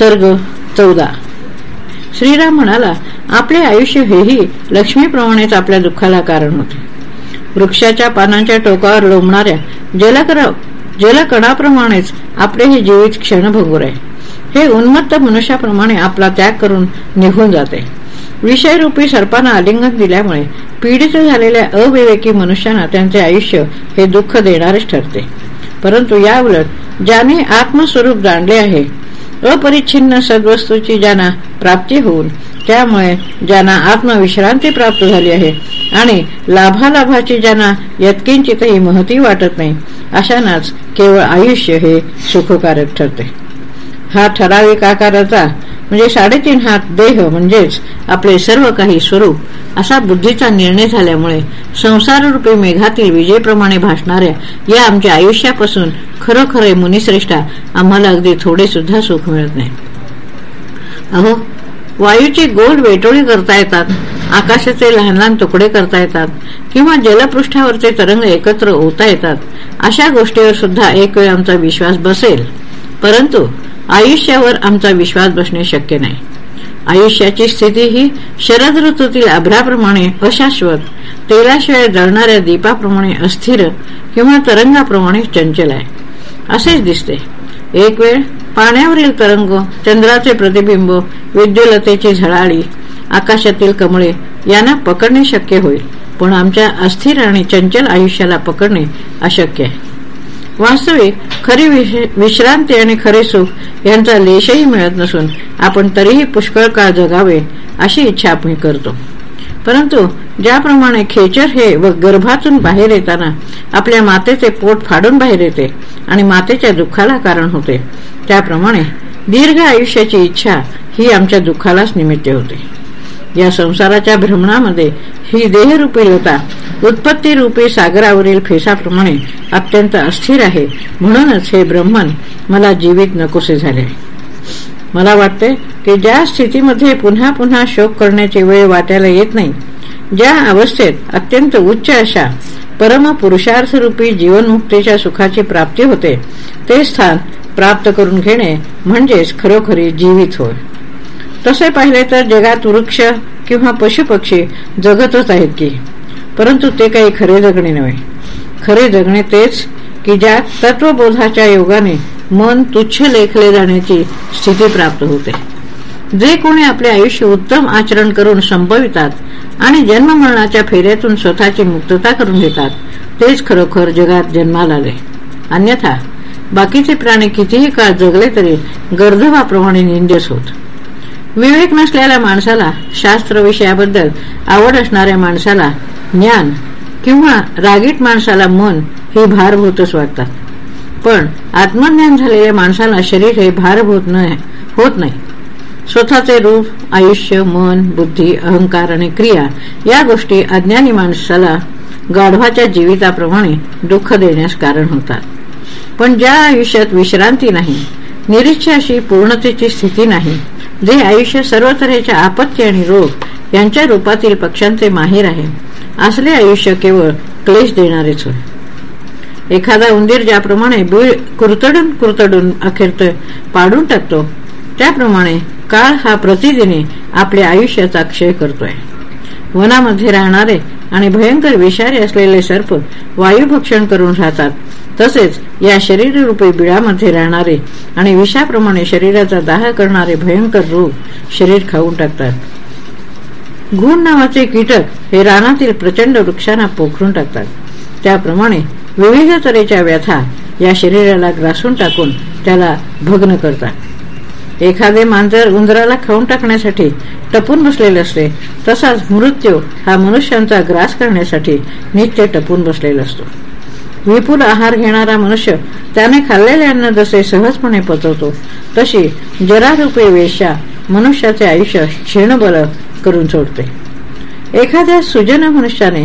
सर्ग चौदा. श्रीराम म्हणाला आपले आयुष्य हेही लक्ष्मीप्रमाणेच आपल्या दुःखाला कारण होते. वृक्षाच्या पानांच्या टोकावर लोंबणाऱ्या जलकर जलकणाप्रमाणेच आपले हे जीवित क्षणभंगूर आहे. हे उन्मत्त मनुष्याप्रमाणे आपला त्याग करून निघून जाते. विषयरूपी सर्पांना आलिंगन दिल्यामुळे पीडित झालेल्या अविवेकी मनुष्यांना त्यांचे आयुष्य हे दुःख देणारेच ठरते. परंतु याउलट ज्याने आत्मस्वरूप जाणले आहे अपरिच्छिन्न सद्वस्तूची ज्यांना प्राप्ती होऊन त्यामुळे ज्यांना आत्मविश्रांती प्राप्त झाली आहे. आणि लाभालाभाची ज्यांना यत्किंचितही महती वाटत नाही. अशांनाच केवळ आयुष्य हे सुखकारक ठरते. हा ठराविक आकाराचा म्हणजे साडेतीन हात देह म्हणजेच आपले सर्व काही स्वरूप असा बुद्धीचा निर्णय झाल्यामुळे संसाररूपी मेघातील विजेप्रमाणे भासणाऱ्या या आमच्या आयुष्यापासून खरोखरे मुनिश्रेष्ठा आम्हाला अगदी थोडे सुद्धा सुख मिळत नाही. अहो वायूची गोल वेटोळी करता येतात आकाशाचे लहान लहान तुकडे करता येतात किंवा जलपृष्ठावरचे तरंग एकत्र ओता येतात अशा गोष्टीवर सुद्धा एक वेळ आमचा विश्वास बसेल. परंतु आयुष्यावर आमचा विश्वास बसणे शक्य नाही. आयुष्याची स्थिती ही शरद ऋतूतील आभ्राप्रमाणे अशाश्वत तेलाशिवाय जळणाऱ्या दीपाप्रमाणे अस्थिर किंवा तरंगाप्रमाणे चंचल आहे. असेच दिसते. एक वेळ पाण्यावरील तरंग चंद्राचे प्रतिबिंब विद्युलतेची झळाळी आकाशातील कमळे यांना पकडणे शक्य होईल. पण आमच्या अस्थिर आणि चंचल आयुष्याला पकडणे अशक्य आहे. वास्तविक खरी विश्रांती आणि खरे सुख यांचा लेशही मिळत नसून आपण तरीही पुष्कळ काळ जगावे अशी इच्छा आपण करतो. परंतु ज्याप्रमाणे खेचर हे व गर्भातून बाहेर येताना आपल्या मातेचे पोट फाडून बाहेर येते आणि मातेच्या दुःखाला कारण होते त्याप्रमाणे दीर्घ आयुष्याची इच्छा ही आमच्या दुःखालाच निमित्त होते. या संसाराच्या भ्रमणामध्ये ही देहरूपी लता उत्पत्ती रूपी सागरावरील फेसाप्रमाणे अत्यंत अस्थिर आहे. म्हणूनच हे ब्रह्मन मला जीवित नकोसे झाले. मला वाटते की ज्या स्थितीमध्ये पुन्हा पुन्हा शोक करण्याची वेळ वाटायला येत नाही ज्या अवस्थेत अत्यंत उच्च अशा परम पुरुषार्थरूपी जीवनमुक्तीच्या सुखाची प्राप्ती होते ते स्थान प्राप्त करून घेणे म्हणजेच खरोखरी जीवित होय. तसे पाहिले तर जगात वृक्ष किंवा पशुपक्षी जगतच आहेत की. परंतु ते काही खरे जगणे नव्हे. खरे जगणे तेच की ज्यात तत्वबोधाच्या योगाने मन तुच्छ लेखले जाण्याची स्थिती प्राप्त होते. जे कोणी आपले आयुष्य उत्तम आचरण करून संपवितात आणि जन्ममरणाच्या फेऱ्यातून स्वतःची मुक्तता करून घेतात तेच खरोखर जगात जन्माला आले. अन्यथा बाकीचे प्राणी कितीही काळ जगले तरी गर्धवाप्रमाणे निंदस होत. विवेक नसलेल्या माणसाला शास्त्र विषयाबद्दल आवड असणाऱ्या माणसाला ज्ञान किंवा रागीट माणसाला मन हे भारभूतच वाटतात. पण आत्मज्ञान झालेल्या माणसाला शरीर हे भारभूत होत नाही. स्वतःचे रूप आयुष्य मन बुद्धी अहंकार आणि क्रिया या गोष्टी अज्ञानी माणसाला गाढवाच्या जीविताप्रमाणे दुःख देण्यास कारण होतात. पण ज्या आयुष्यात विश्रांती नाही निरीच्छ अशी पूर्णतेची स्थिती नाही जे आयुष्य सर्व तऱ्हेच्या आपत्ती आणि रोग यांच्या रूपातील पक्षांचे माहेर आहे असले आयुष्य केवळ क्लेश देणारेच होय. एखादा उंदीर ज्याप्रमाणे बीळ कुरतडून कुरतडून अखेर पाडून टाकतो त्याप्रमाणे काळ हा प्रतिदिनी आपल्या आयुष्याचा क्षय करतोय. वनामध्ये राहणारे आणि भयंकर विषारी असलेले सर्प वायुभक्षण करून राहतात तसेच या शरीररूपी बिळामध्ये राहणारे आणि विषाप्रमाणे शरीराचा दाह करणारे भयंकर रोग शरीर खाऊन टाकतात. घुण नावाचे कीटक हे रानातील प्रचंड वृक्षांना पोखरून टाकतात. त्याप्रमाणे विविध तऱ्हेच्या व्यथा या शरीराला ग्रासून टाकून त्याला भग्न करतात. एखादे मांजर उंदराला खाऊन टाकण्यासाठी टपून बसलेले असते तसाच मृत्यू हा मनुष्यांचा ग्रास करण्यासाठी नित्य टपून बसलेला असतो. विपुल आहार घेणारा मनुष्य त्याने खाल्लेले अन्न जसे सहजपणे पचवतो. तशी जरारूपे वेशा मनुष्याचे आयुष्य क्षीणबल करून सोडते. एखाद्या सुजन मनुष्याने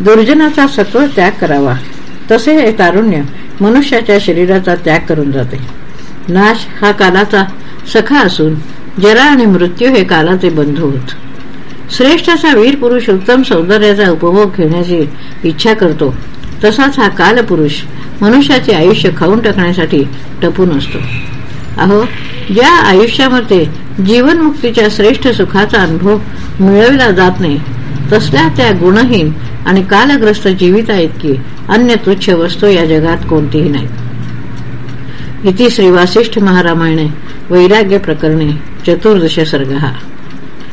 दुर्जनाचा सत्व त्याग करावा. तसे हे तारुण्य मनुष्याच्या शरीराचा त्याग करून जाते. नाश हा कालाचा सखा असून जरा आणि मृत्यू हे कालाचे बंधू होत. श्रेष्ठ असा वीर पुरुष उत्तम सौंदर्याचा उपभोग घेण्याची इच्छा करतो. तसाच हा कालपुरुष मनुष्याचे आयुष्य खाऊन टाकण्यासाठी टपून असतो. अहो ज्या आयुष्यामध्ये जीवनमुक्तीच्या श्रेष्ठ सुखाचा अनुभव मिळविला जात नाही तसल्या त्या गुणहीन आणि कालग्रस्त जीविता इतकी अन्य तुच्छ वस्तू या जगात कोणतीही नाही इति श्री वासिष्ठ महारामायणे वैराग्य प्रकरणे चतुर्दश सर्ग.